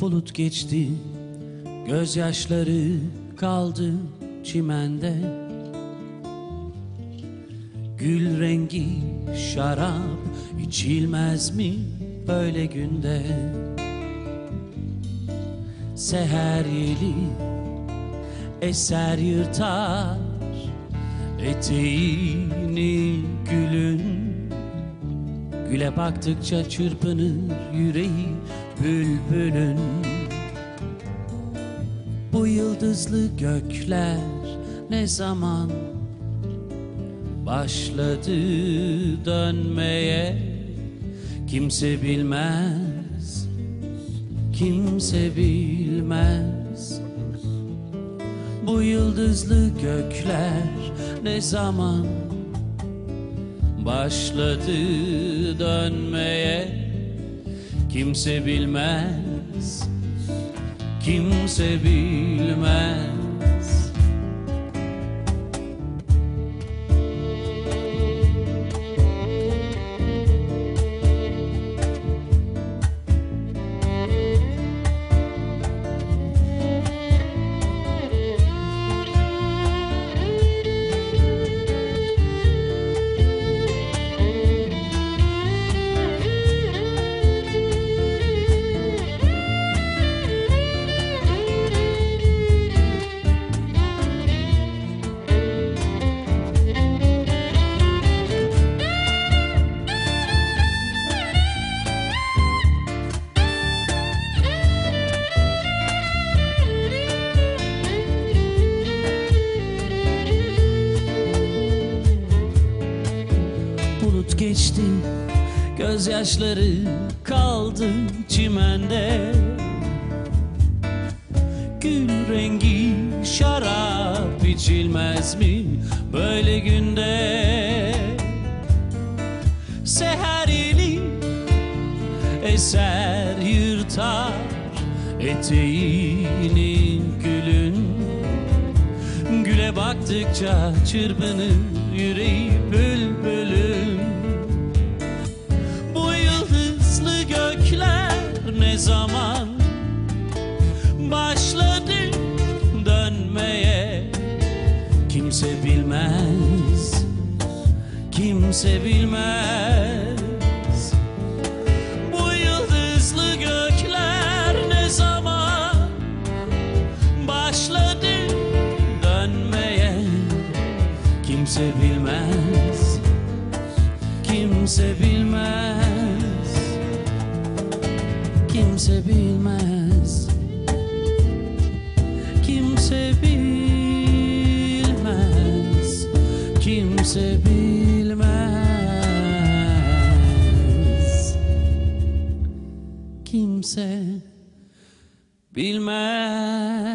Bulut geçti, gözyaşları kaldı çimende. Gül rengi şarap içilmez mi böyle günde? Seher yeli eser yırtar eteğini gülün Güle baktıkça çırpınır yüreği bülbülün. Bu yıldızlı gökler ne zaman başladı dönmeye? Kimse bilmez, kimse bilmez. Bu yıldızlı gökler ne zaman başladı dönmeye. Kimse bilmez, kimse bilmez Bulut geçti Gözyaşları kaldı çimende. Gül rengi şarap içilmez mi böyle günde? Seher eli eser yırtar eteğini Güle baktıkça çırpınır yüreği bülbülüm. Bu yıldızlı gökler ne zaman başladı dönmeye? Kimse bilmez, kimse bilmez Kimse bilmez. Kimse bilmez. Kimse bilmez. Kimse bilmez. Kimse bilmez. Kimse bilmez